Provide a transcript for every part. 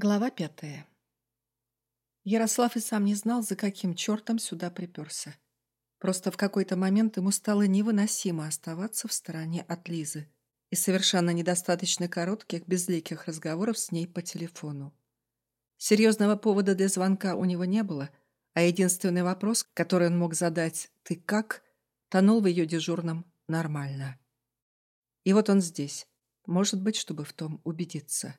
Глава пятая. Ярослав и сам не знал, за каким чертом сюда приперся. Просто в какой-то момент ему стало невыносимо оставаться в стороне от Лизы и совершенно недостаточно коротких, безликих разговоров с ней по телефону. Серьезного повода для звонка у него не было, а единственный вопрос, который он мог задать «ты как?», тонул в ее дежурном «нормально». И вот он здесь, может быть, чтобы в том убедиться.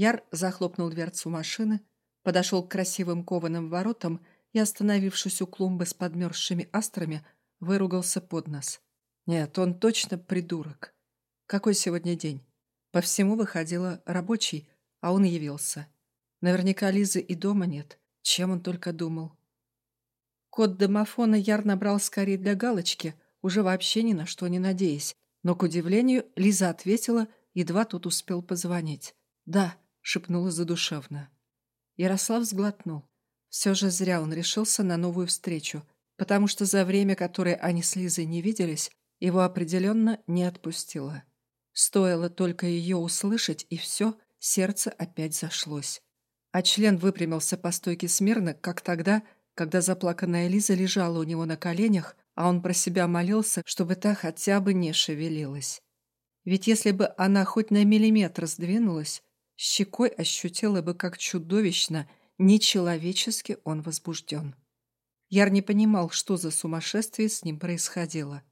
Яр захлопнул дверцу машины, подошел к красивым кованым воротам и, остановившись у клумбы с подмерзшими астрами, выругался под нос. Нет, он точно придурок. Какой сегодня день? По всему выходило рабочий, а он явился. Наверняка Лизы и дома нет. Чем он только думал. Код домофона Яр набрал скорее для галочки, уже вообще ни на что не надеясь. Но, к удивлению, Лиза ответила, едва тут успел позвонить. «Да», — шепнула задушевно. Ярослав сглотнул. Все же зря он решился на новую встречу, потому что за время, которое они с Лизой не виделись, его определенно не отпустило. Стоило только ее услышать, и все, сердце опять зашлось. А член выпрямился по стойке смирно, как тогда, когда заплаканная Лиза лежала у него на коленях, а он про себя молился, чтобы та хотя бы не шевелилась. Ведь если бы она хоть на миллиметр сдвинулась, щекой ощутила бы, как чудовищно, нечеловечески он возбужден. Яр не понимал, что за сумасшествие с ним происходило.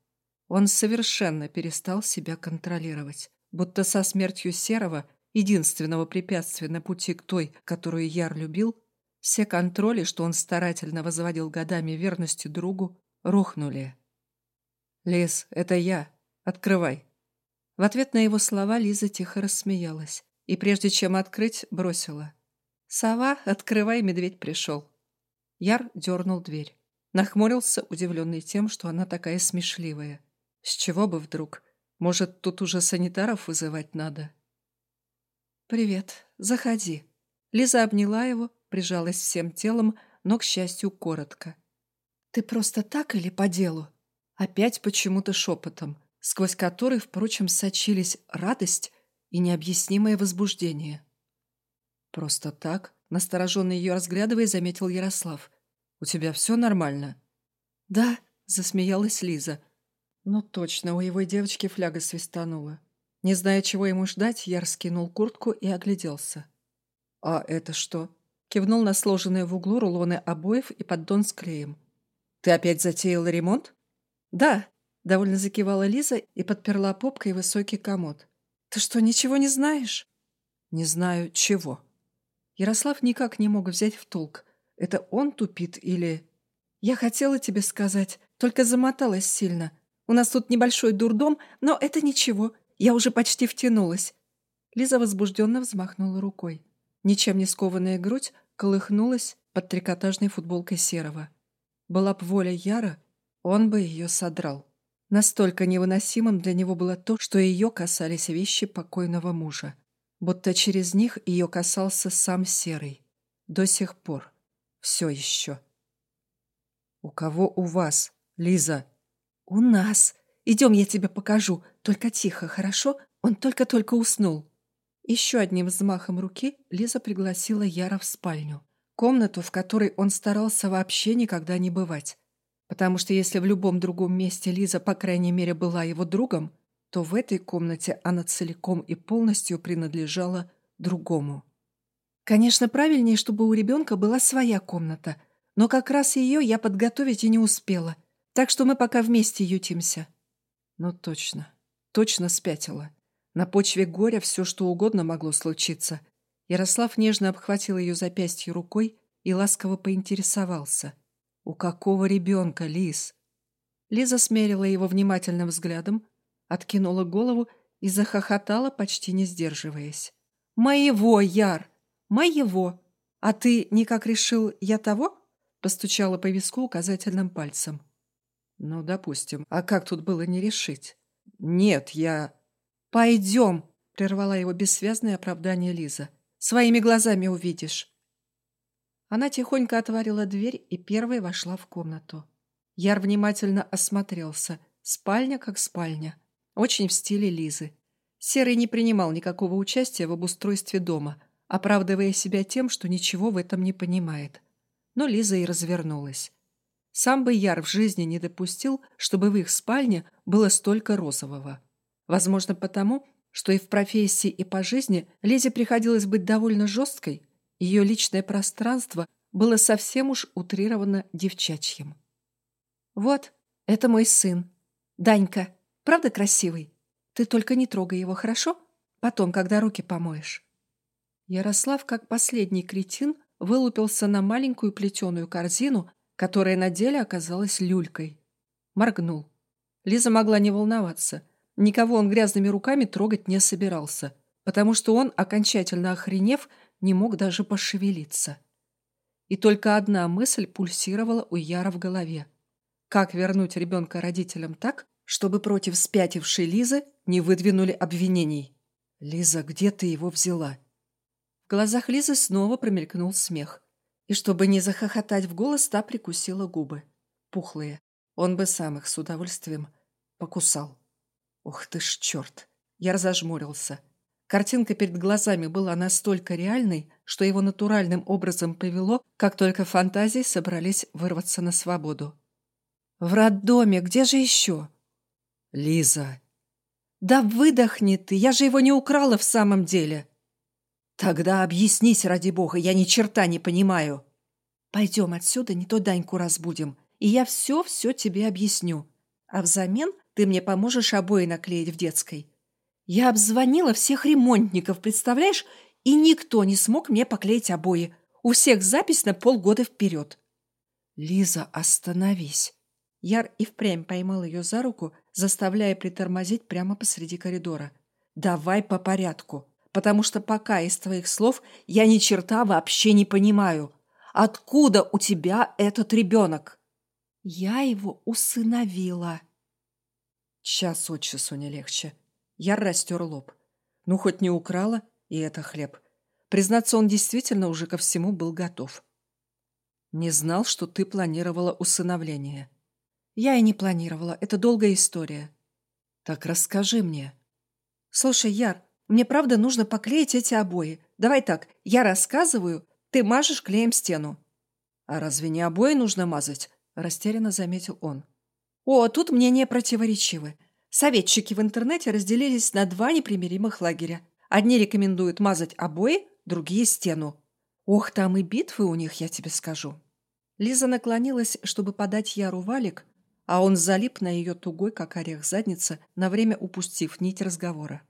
Он совершенно перестал себя контролировать, будто со смертью Серого, единственного препятствия на пути к той, которую Яр любил, все контроли, что он старательно возводил годами верностью другу, рухнули. «Лиз, это я. Открывай». В ответ на его слова Лиза тихо рассмеялась и прежде чем открыть, бросила. «Сова, открывай, медведь пришел». Яр дернул дверь. Нахмурился, удивленный тем, что она такая смешливая. С чего бы вдруг? Может, тут уже санитаров вызывать надо? «Привет, заходи». Лиза обняла его, прижалась всем телом, но, к счастью, коротко. «Ты просто так или по делу?» Опять почему-то шепотом, сквозь который, впрочем, сочились радость и необъяснимое возбуждение. «Просто так?» — настороженно ее разглядывая, заметил Ярослав. «У тебя все нормально?» «Да», — засмеялась Лиза. «Ну точно, у его девочки фляга свистанула». Не зная, чего ему ждать, Яр скинул куртку и огляделся. «А это что?» Кивнул на сложенные в углу рулоны обоев и поддон с клеем. «Ты опять затеяла ремонт?» «Да», — довольно закивала Лиза и подперла попкой высокий комод. «Ты что, ничего не знаешь?» «Не знаю чего». Ярослав никак не мог взять в толк. Это он тупит или... «Я хотела тебе сказать, только замоталась сильно. У нас тут небольшой дурдом, но это ничего. Я уже почти втянулась». Лиза возбужденно взмахнула рукой. Ничем не скованная грудь колыхнулась под трикотажной футболкой серого. Была б воля Яра, он бы ее содрал. Настолько невыносимым для него было то, что ее касались вещи покойного мужа. Будто через них ее касался сам Серый. До сих пор. Все еще. «У кого у вас, Лиза?» «У нас. Идем, я тебе покажу. Только тихо, хорошо? Он только-только уснул». Еще одним взмахом руки Лиза пригласила Яра в спальню. Комнату, в которой он старался вообще никогда не бывать. Потому что если в любом другом месте Лиза, по крайней мере, была его другом, то в этой комнате она целиком и полностью принадлежала другому. Конечно, правильнее, чтобы у ребенка была своя комната, но как раз ее я подготовить и не успела, так что мы пока вместе ютимся. Ну точно, точно спятила. На почве горя все, что угодно могло случиться. Ярослав нежно обхватил ее запястье рукой и ласково поинтересовался — «У какого ребенка, Лиз?» Лиза смерила его внимательным взглядом, откинула голову и захохотала, почти не сдерживаясь. «Моего, Яр! Моего! А ты никак решил, я того?» Постучала по виску указательным пальцем. «Ну, допустим. А как тут было не решить?» «Нет, я...» «Пойдем!» — прервала его бессвязное оправдание Лиза. «Своими глазами увидишь». Она тихонько отворила дверь и первой вошла в комнату. Яр внимательно осмотрелся. Спальня как спальня. Очень в стиле Лизы. Серый не принимал никакого участия в обустройстве дома, оправдывая себя тем, что ничего в этом не понимает. Но Лиза и развернулась. Сам бы Яр в жизни не допустил, чтобы в их спальне было столько розового. Возможно, потому, что и в профессии, и по жизни Лизе приходилось быть довольно жесткой, ее личное пространство было совсем уж утрировано девчачьим. «Вот, это мой сын. Данька, правда красивый? Ты только не трогай его, хорошо? Потом, когда руки помоешь». Ярослав, как последний кретин, вылупился на маленькую плетеную корзину, которая на деле оказалась люлькой. Моргнул. Лиза могла не волноваться. Никого он грязными руками трогать не собирался, потому что он, окончательно охренев, не мог даже пошевелиться. И только одна мысль пульсировала у Яра в голове. Как вернуть ребенка родителям так, чтобы против спятившей Лизы не выдвинули обвинений? «Лиза, где ты его взяла?» В глазах Лизы снова промелькнул смех. И чтобы не захохотать в голос, та прикусила губы. Пухлые. Он бы сам их с удовольствием покусал. Ух ты ж черт! Я разожмурился. Картинка перед глазами была настолько реальной, что его натуральным образом повело, как только фантазии собрались вырваться на свободу. «В роддоме, где же еще?» «Лиза!» «Да выдохни ты, я же его не украла в самом деле!» «Тогда объяснись, ради бога, я ни черта не понимаю!» «Пойдем отсюда, не то Даньку разбудим, и я все-все тебе объясню. А взамен ты мне поможешь обои наклеить в детской. Я обзвонила всех ремонтников, представляешь, и никто не смог мне поклеить обои. У всех запись на полгода вперед. Лиза, остановись. Яр и впрямь поймал ее за руку, заставляя притормозить прямо посреди коридора. Давай по порядку, потому что пока из твоих слов я ни черта вообще не понимаю. Откуда у тебя этот ребенок? Я его усыновила. Час от часу не легче. Я растер лоб. Ну, хоть не украла, и это хлеб. Признаться, он действительно уже ко всему был готов. Не знал, что ты планировала усыновление. Я и не планировала. Это долгая история. Так расскажи мне. Слушай, Яр, мне правда нужно поклеить эти обои. Давай так, я рассказываю, ты мажешь клеем стену. А разве не обои нужно мазать? Растерянно заметил он. О, тут мнения противоречивы. Советчики в интернете разделились на два непримиримых лагеря. Одни рекомендуют мазать обои, другие – стену. Ох, там и битвы у них, я тебе скажу. Лиза наклонилась, чтобы подать Яру валик, а он залип на ее тугой, как орех задница, на время упустив нить разговора.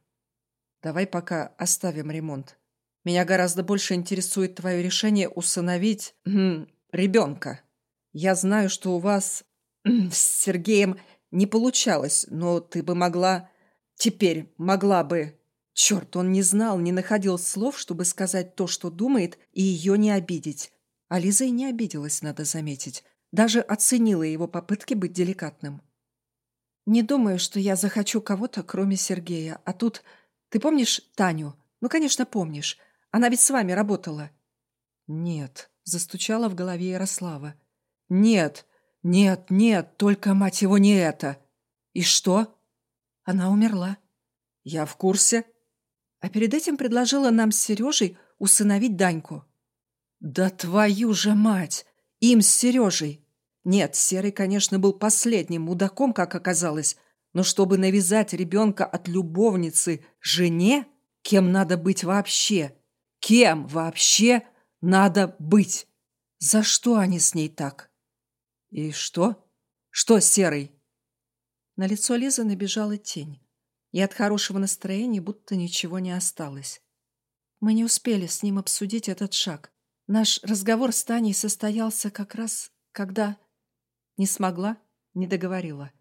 «Давай пока оставим ремонт. Меня гораздо больше интересует твое решение усыновить... Хм, ребенка. Я знаю, что у вас с Сергеем не получалось, но ты бы могла... Теперь могла бы... Черт, он не знал, не находил слов, чтобы сказать то, что думает, и ее не обидеть. А Лиза и не обиделась, надо заметить. Даже оценила его попытки быть деликатным. «Не думаю, что я захочу кого-то, кроме Сергея. А тут... Ты помнишь Таню? Ну, конечно, помнишь. Она ведь с вами работала». «Нет», — застучала в голове Ярослава. «Нет, «Нет, нет, только, мать его, не это!» «И что?» «Она умерла». «Я в курсе». А перед этим предложила нам с Сережей усыновить Даньку. «Да твою же мать! Им с Сережей!» Нет, Серый, конечно, был последним мудаком, как оказалось, но чтобы навязать ребенка от любовницы жене, кем надо быть вообще? Кем вообще надо быть? За что они с ней так? «И что? Что, Серый?» На лицо Лизы набежала тень, и от хорошего настроения будто ничего не осталось. Мы не успели с ним обсудить этот шаг. Наш разговор с Таней состоялся как раз, когда... Не смогла, не договорила.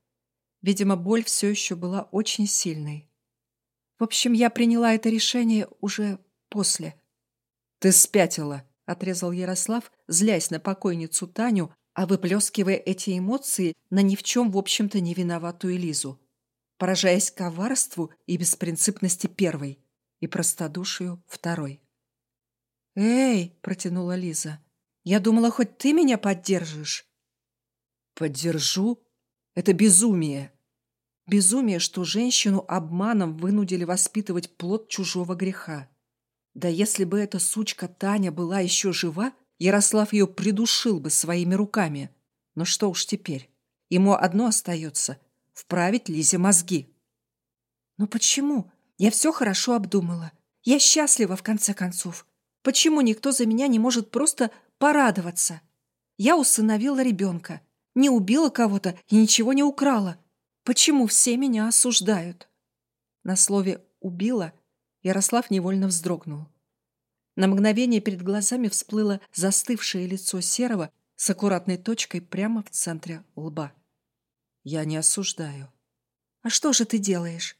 Видимо, боль все еще была очень сильной. В общем, я приняла это решение уже после. «Ты спятила», — отрезал Ярослав, злясь на покойницу Таню, а выплескивая эти эмоции на ни в чем, в общем-то, не виноватую Лизу, поражаясь коварству и беспринципности первой и простодушию второй. «Эй!» – протянула Лиза. «Я думала, хоть ты меня поддержишь». «Поддержу? Это безумие!» Безумие, что женщину обманом вынудили воспитывать плод чужого греха. Да если бы эта сучка Таня была еще жива, Ярослав ее придушил бы своими руками. Но что уж теперь? Ему одно остается — вправить Лизе мозги. Но почему? Я все хорошо обдумала. Я счастлива, в конце концов. Почему никто за меня не может просто порадоваться? Я усыновила ребенка, не убила кого-то и ничего не украла. Почему все меня осуждают? На слове «убила» Ярослав невольно вздрогнул. На мгновение перед глазами всплыло застывшее лицо Серого с аккуратной точкой прямо в центре лба. «Я не осуждаю». «А что же ты делаешь?»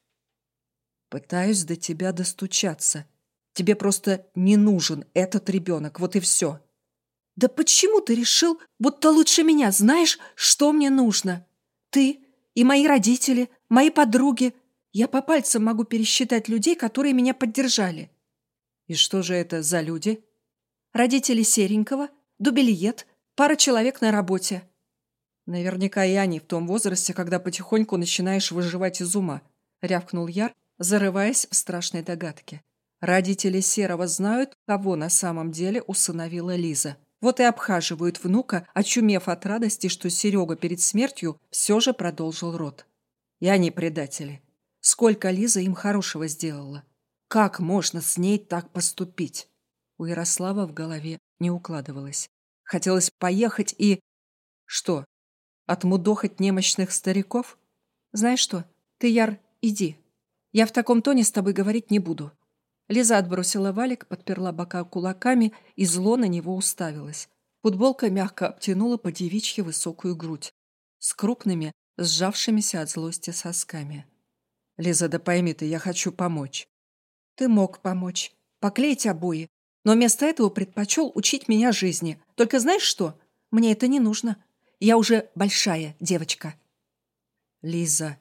«Пытаюсь до тебя достучаться. Тебе просто не нужен этот ребенок, вот и все». «Да почему ты решил, будто лучше меня знаешь, что мне нужно? Ты и мои родители, мои подруги. Я по пальцам могу пересчитать людей, которые меня поддержали». «И что же это за люди?» «Родители Серенького, дубельет, пара человек на работе». «Наверняка и они в том возрасте, когда потихоньку начинаешь выживать из ума», — рявкнул Яр, зарываясь в страшной догадке. «Родители Серого знают, кого на самом деле усыновила Лиза». Вот и обхаживают внука, очумев от радости, что Серега перед смертью все же продолжил род. И они предатели. Сколько Лиза им хорошего сделала. Как можно с ней так поступить? У Ярослава в голове не укладывалось. Хотелось поехать и... Что? Отмудохать немощных стариков? Знаешь что, ты, Яр, иди. Я в таком тоне с тобой говорить не буду. Лиза отбросила валик, подперла бока кулаками и зло на него уставилась. Футболка мягко обтянула по девичьи высокую грудь с крупными, сжавшимися от злости сосками. «Лиза, да пойми ты, я хочу помочь». «Ты мог помочь. Поклеить обои. Но вместо этого предпочел учить меня жизни. Только знаешь что? Мне это не нужно. Я уже большая девочка». «Лиза».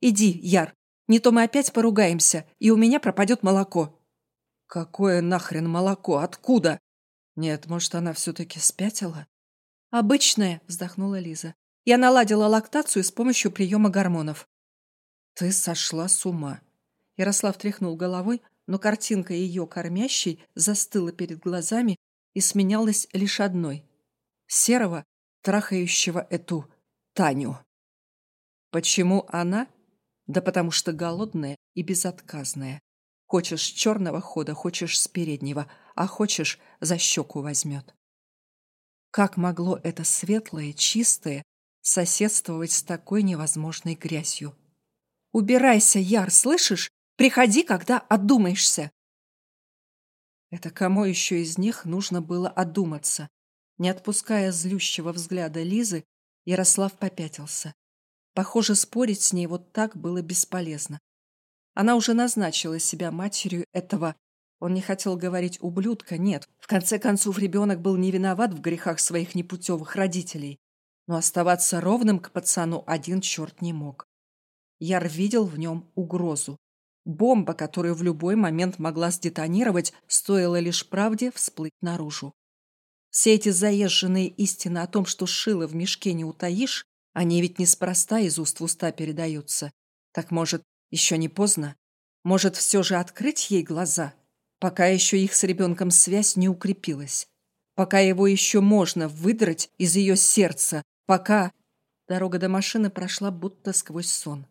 «Иди, Яр, не то мы опять поругаемся, и у меня пропадет молоко». «Какое нахрен молоко? Откуда?» «Нет, может, она все-таки спятила?» «Обычное», — вздохнула Лиза. «Я наладила лактацию с помощью приема гормонов». «Ты сошла с ума». Ярослав тряхнул головой, но картинка ее кормящей застыла перед глазами и сменялась лишь одной — серого, трахающего эту Таню. Почему она да потому что голодная и безотказная. Хочешь черного хода, хочешь с переднего, а хочешь за щеку возьмет. Как могло это светлое, чистое соседствовать с такой невозможной грязью? «Убирайся, Яр, слышишь? Приходи, когда отдумаешься!» Это кому еще из них нужно было одуматься? Не отпуская злющего взгляда Лизы, Ярослав попятился. Похоже, спорить с ней вот так было бесполезно. Она уже назначила себя матерью этого... Он не хотел говорить «ублюдка», нет. В конце концов, ребенок был не виноват в грехах своих непутевых родителей. Но оставаться ровным к пацану один черт не мог. Яр видел в нем угрозу. Бомба, которую в любой момент могла сдетонировать, стоило лишь правде всплыть наружу. Все эти заезженные истины о том, что шило в мешке не утаишь, они ведь неспроста из уст в уста передаются. Так, может, еще не поздно? Может, все же открыть ей глаза? Пока еще их с ребенком связь не укрепилась. Пока его еще можно выдрать из ее сердца. Пока... Дорога до машины прошла будто сквозь сон.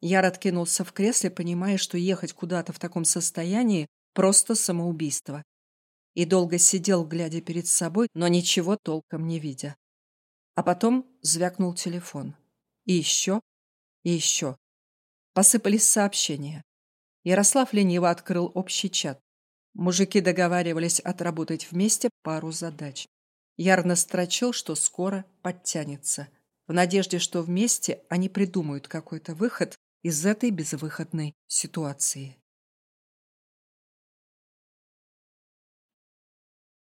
Яр откинулся в кресле, понимая, что ехать куда-то в таком состоянии – просто самоубийство. И долго сидел, глядя перед собой, но ничего толком не видя. А потом звякнул телефон. И еще, и еще. Посыпались сообщения. Ярослав лениво открыл общий чат. Мужики договаривались отработать вместе пару задач. Ярно строчил, что скоро подтянется. В надежде, что вместе они придумают какой-то выход из этой безвыходной ситуации.